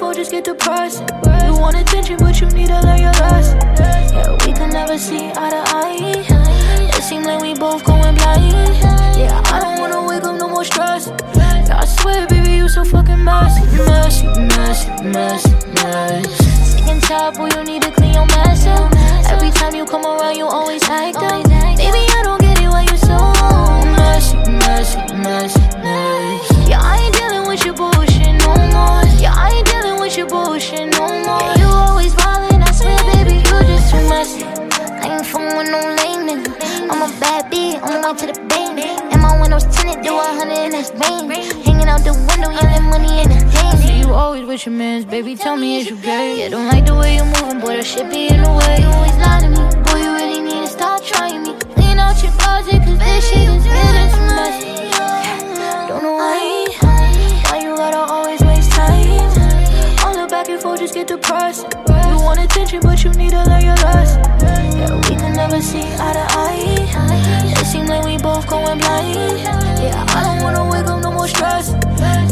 get depressed. You want attention, but you need to learn your lesson. Yeah, we can never see eye to eye. It seems like we both going blind. Yeah, I don't wanna wake up, no more stress. Yeah, I swear, baby, you so fucking messy, messy, messy, messy, messy. Sick and tired, boy, you need to clean your mess up. Every time you come around, you always act up. Hundred in. Hanging out the window, yelling money in the hand. See you always with your mans, baby. Tell me is you gay? Yeah, don't like the way you're moving, boy. That shit be in the way. You always lie to me, boy. You really need to stop trying me. Clean out your closet, cause this shit is getting too messy. Don't know why, why you gotta always waste time. All the back and forth just get depressed. You want attention, but you need to learn your lesson. Yeah, we can never see eye to eye. It seems like we both going blind. Stress.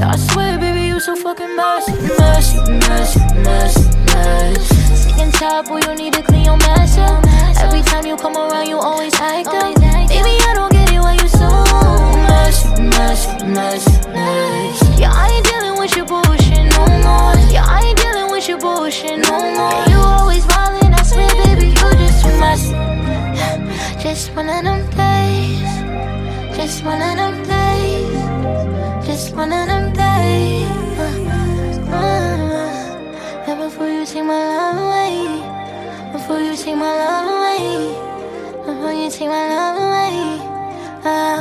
I swear, baby, you so fucking messy, messy, messy, messy, messy. Sick and tired, boy, you need to clean your mess up. Every time you come around, you always act up. Baby, I don't get it why you so messy, messy, messy, messy. Yeah, I ain't dealing with your bullshit no more. Yeah, I ain't dealing with your bullshit no more. Yeah, you always violent, I swear, baby, you just too messy. Just one of them days. Just one of them days. Take my love away, before you take my love away, before you take my love away, must.